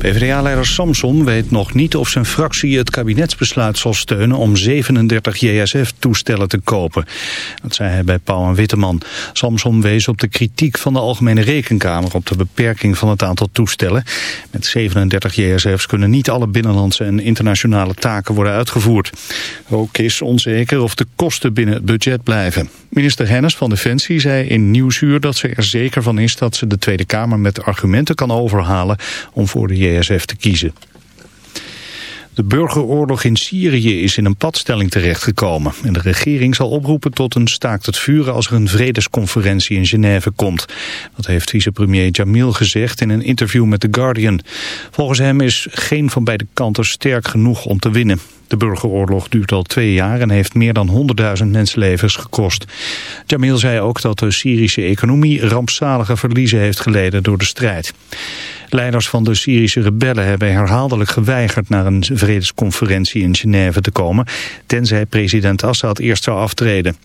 PvdA-leider Samson weet nog niet of zijn fractie het kabinetsbesluit zal steunen om 37 JSF-toestellen te kopen. Dat zei hij bij Pauw en Witteman. Samson wees op de kritiek van de Algemene Rekenkamer op de beperking van het aantal toestellen. Met 37 JSF's kunnen niet alle binnenlandse en internationale taken worden uitgevoerd. Ook is onzeker of de kosten binnen het budget blijven. Minister Hennis van Defensie zei in Nieuwsuur dat ze er zeker van is dat ze de Tweede Kamer met argumenten kan overhalen om voor de JSF te kiezen. De burgeroorlog in Syrië is in een padstelling terechtgekomen. En de regering zal oproepen tot een staakt het vuren als er een vredesconferentie in Genève komt. Dat heeft vicepremier Jamil gezegd in een interview met The Guardian. Volgens hem is geen van beide kanten sterk genoeg om te winnen. De burgeroorlog duurt al twee jaar en heeft meer dan 100.000 mensenlevens gekost. Jamil zei ook dat de Syrische economie rampzalige verliezen heeft geleden door de strijd. Leiders van de Syrische rebellen hebben herhaaldelijk geweigerd naar een vredesconferentie in Genève te komen, tenzij president Assad eerst zou aftreden.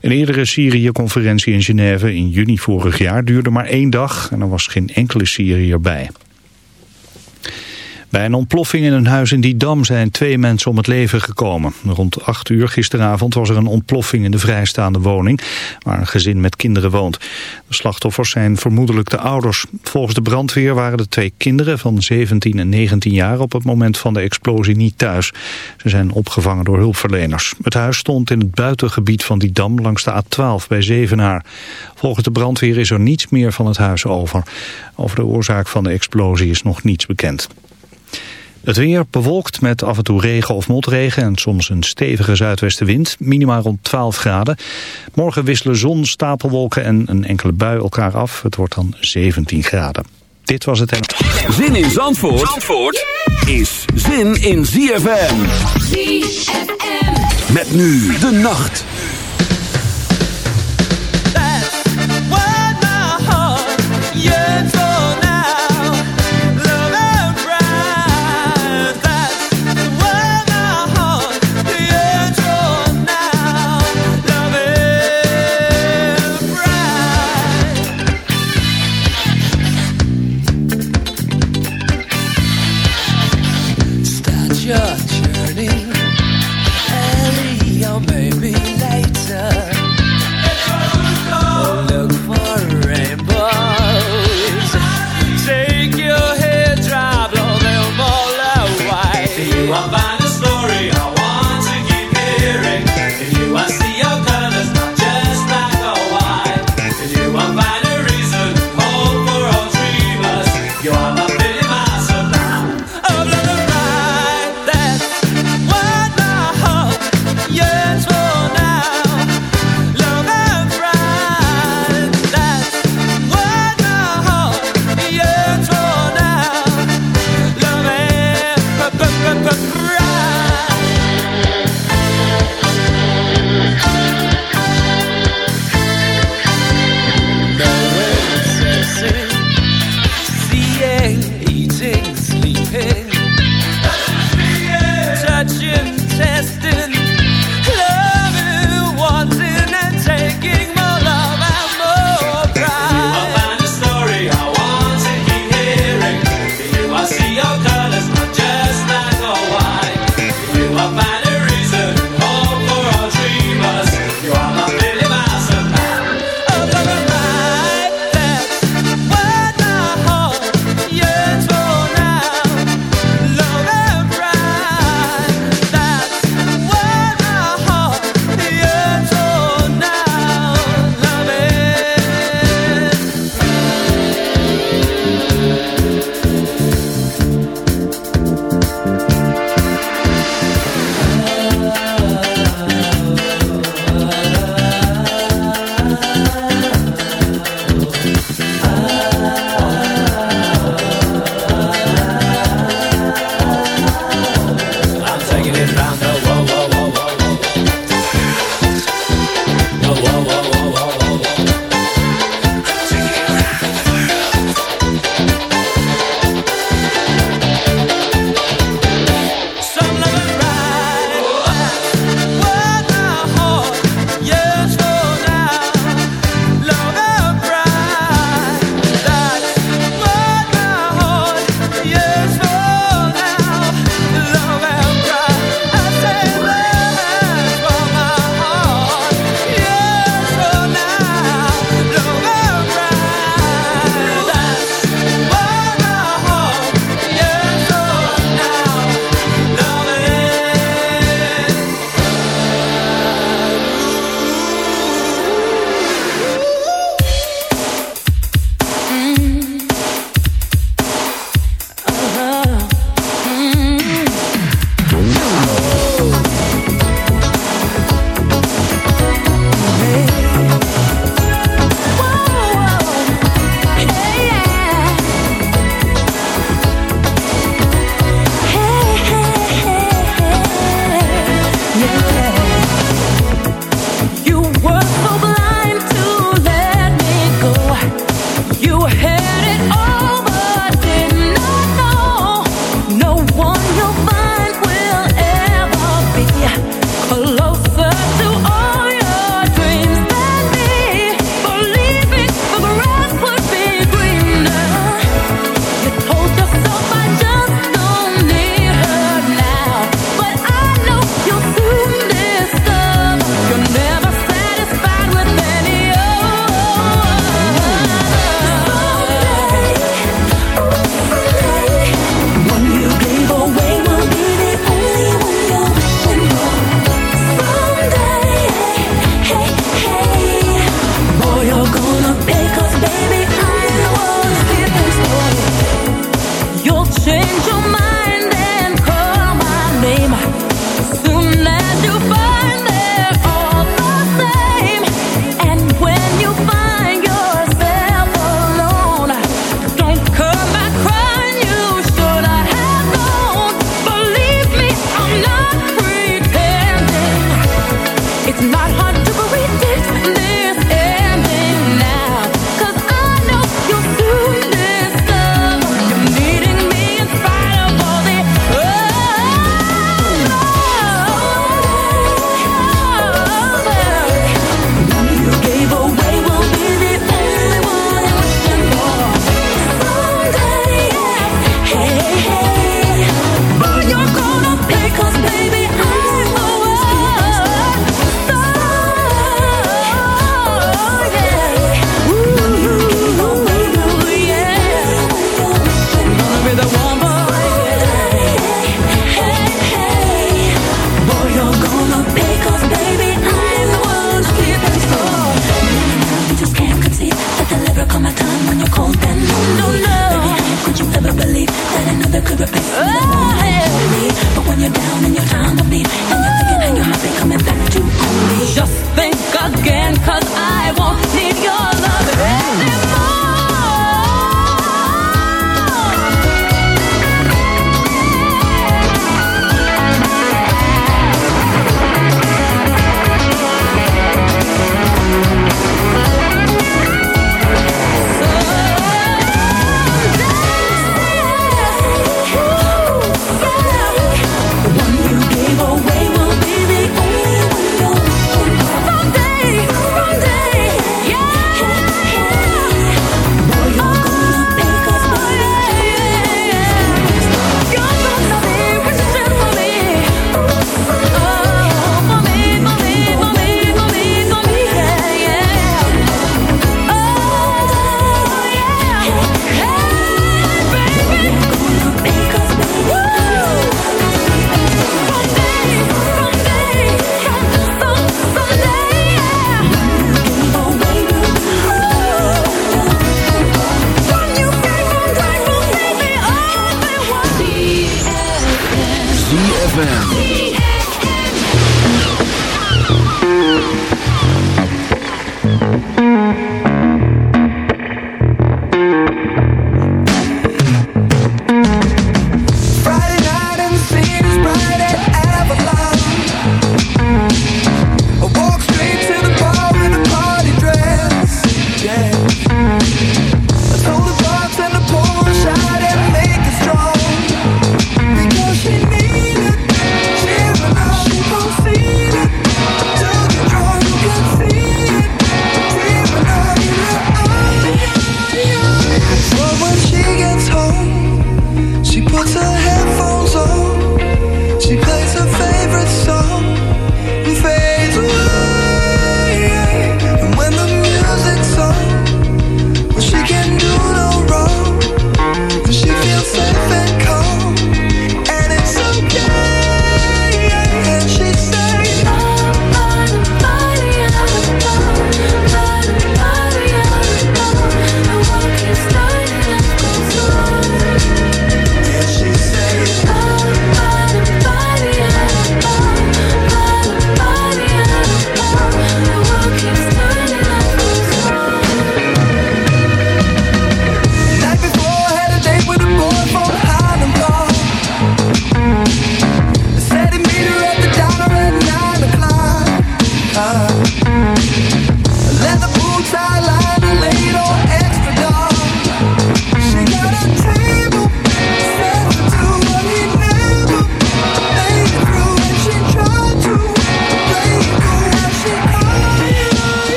Een eerdere Syrië-conferentie in Genève in juni vorig jaar duurde maar één dag en er was geen enkele Syriër bij. Bij een ontploffing in een huis in Didam zijn twee mensen om het leven gekomen. Rond 8 uur gisteravond was er een ontploffing in de vrijstaande woning... waar een gezin met kinderen woont. De slachtoffers zijn vermoedelijk de ouders. Volgens de brandweer waren de twee kinderen van 17 en 19 jaar... op het moment van de explosie niet thuis. Ze zijn opgevangen door hulpverleners. Het huis stond in het buitengebied van Didam langs de A12 bij Zevenaar. Volgens de brandweer is er niets meer van het huis over. Over de oorzaak van de explosie is nog niets bekend. Het weer bewolkt met af en toe regen of motregen en soms een stevige zuidwestenwind. Minimaal rond 12 graden. Morgen wisselen zon, stapelwolken en een enkele bui elkaar af. Het wordt dan 17 graden. Dit was het en... Zin in Zandvoort, Zandvoort is zin in ZFM. ZFM. Met nu de nacht.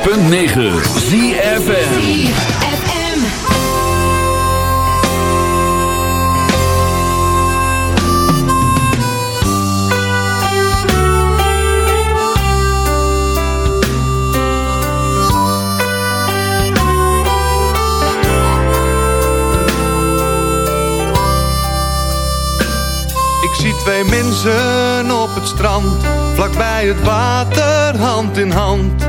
106.9 ZFN twee mensen op het strand, vlakbij het water, hand in hand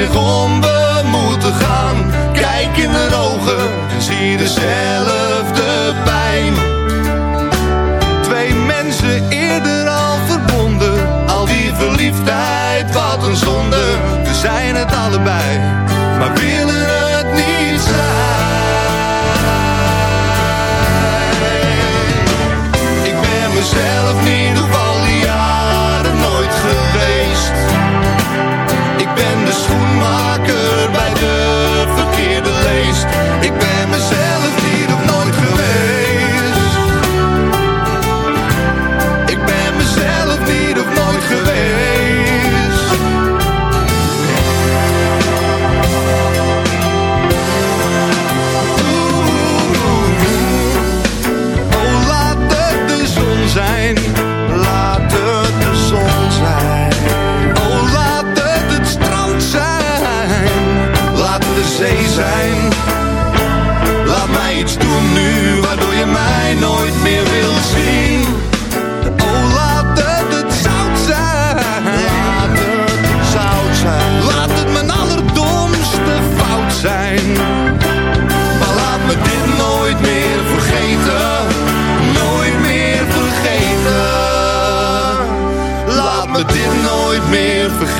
zich om,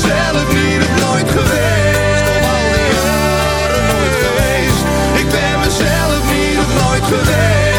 mezelf hier het nooit geweest. Om al die nooit geweest. Ik ben mezelf niet het nooit geweest.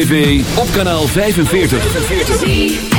TV, op kanaal 45.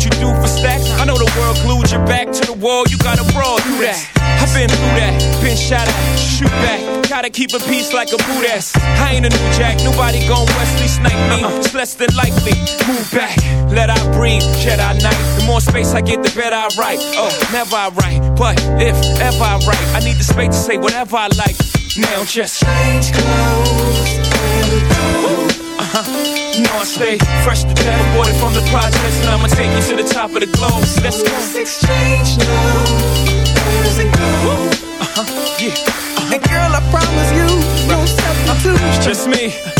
What you do for stacks. I know the world glued your back to the wall. You gotta brawl through that. I've been through that, been shot at, shoot back. Gotta keep a peace like a boot ass. I ain't a new jack, nobody gon' Wesley snipe me. Uh-huh. It's less than likely. Move back, let I breathe, Jedi Knight. The more space I get, the better I write. Oh, never I write, but if ever I write, I need the space to say whatever I like. Now just change clothes uh-huh. You know I stay fresh to death, aborted from the projects, and I'ma take you to the top of the globe. So Let's go. Let's exchange now. Where's it go? Uh-huh. Yeah. Uh-huh. And girl, I promise you, no substitute. It's just me.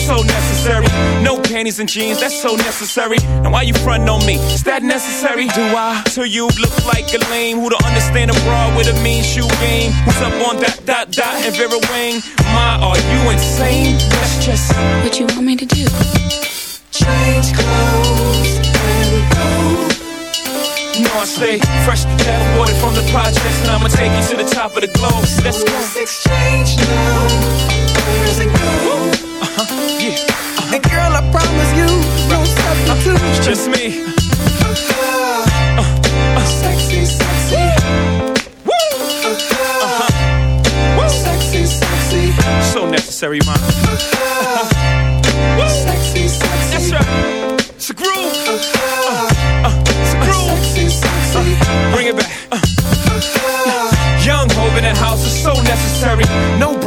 that's so necessary. No panties and jeans, that's so necessary. Now why you frontin' on me? Is that necessary? Do I? To you look like a lame who don't understand a bra with a mean shoe game. Who's up on that dot dot and Vera Wang? My, are you insane? That's just what you want me to do. Change clothes and go. You know I stay fresh to death, aborted from the projects, and I'ma take you to the top of the globe. Let's go. Let's exchange now. Where does it go? Uh. Yeah. Uh-huh. And girl, I promise you, no substitute. It's just me. Uh, uh, sexy, sexy. Woo. Uh-huh. Woo. Sexy, sexy. So necessary, man. Woo. Sexy, sexy. That's right. It's a groove. Uh, uh, it's a groove. Sexy, sexy. Uh, bring it back.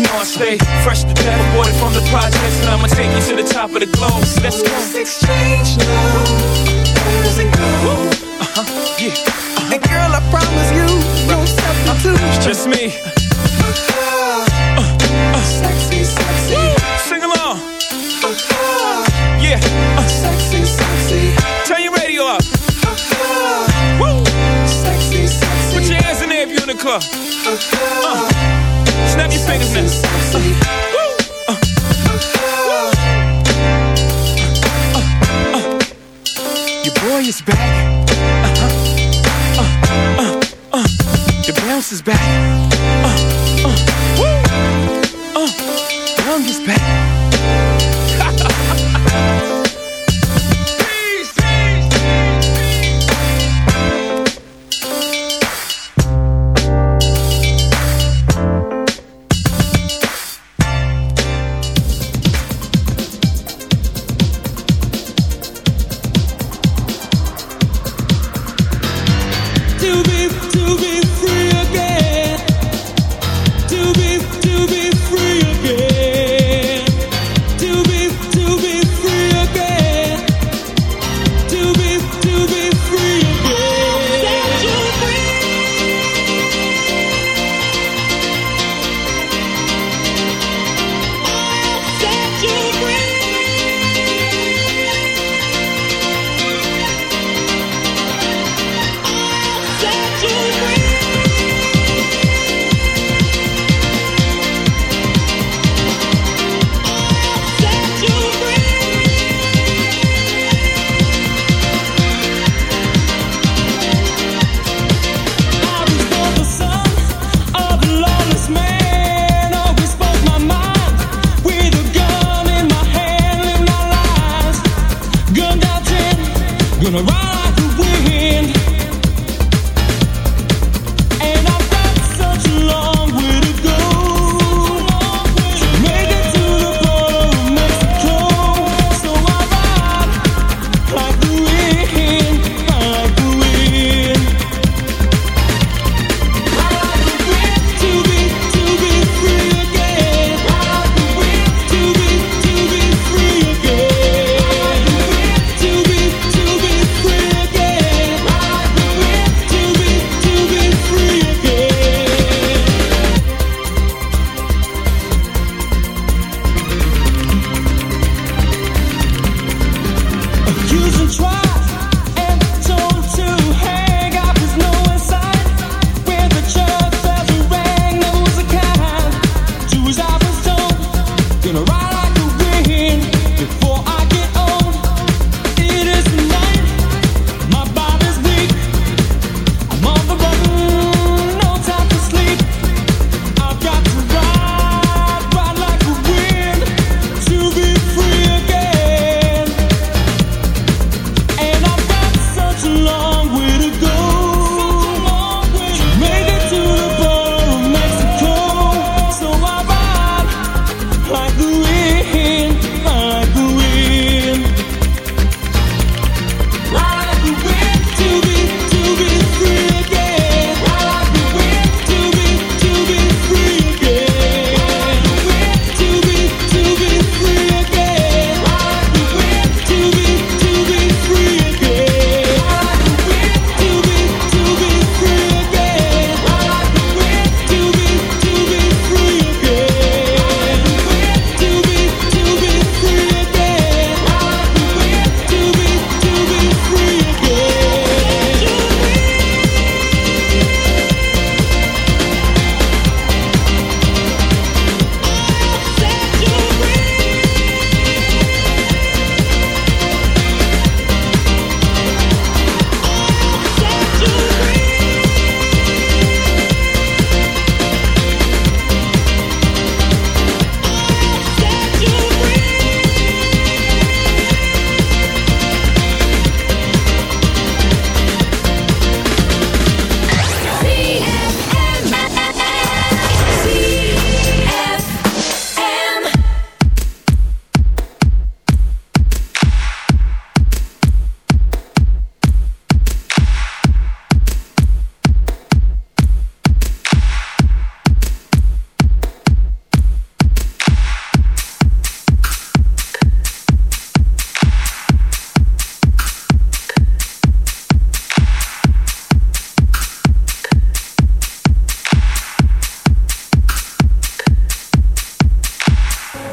You know I stay fresh to death, aborted from the projects, and I'ma take you to the top of the globe. So Let's go. Let's exchange now. Where does it go? Uh huh. Yeah. Uh-huh. And girl, I promise you, no substitute. It's just me. Uh, uh, sexy, sexy. Sing along. Yeah. Uh, sexy, sexy. Turn your radio up. Woo. Sexy, sexy. Put your hands in there if you're in the club. Uh, snap your fingers now. Uh, woo. Uh, uh, uh, Your boy is back. Uh-huh. Uh, uh. Your bounce is back. Woo. Young is back.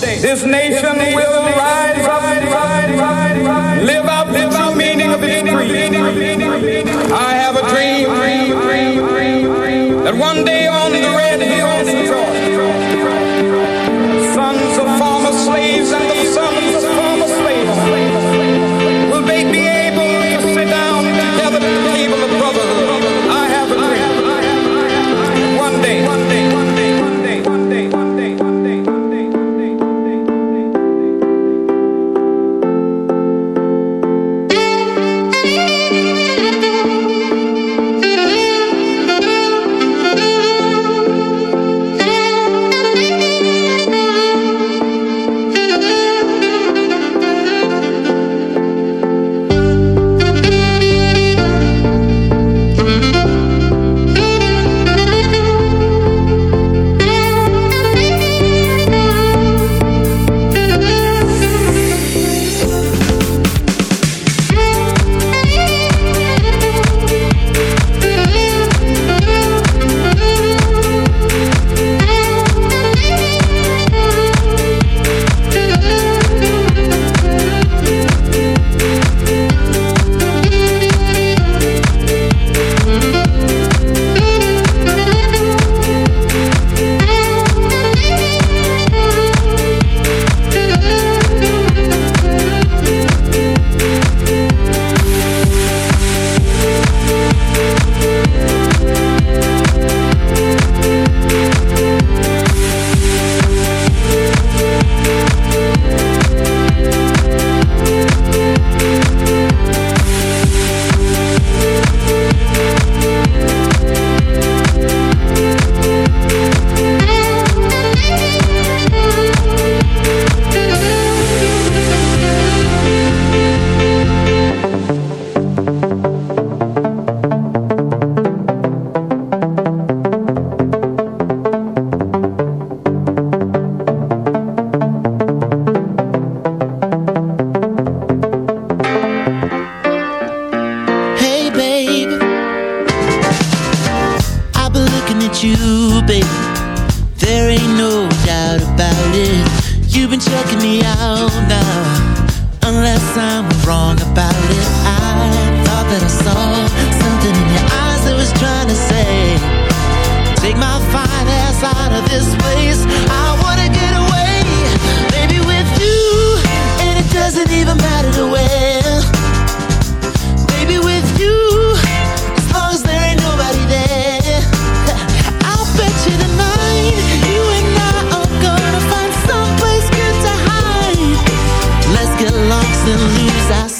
this nation.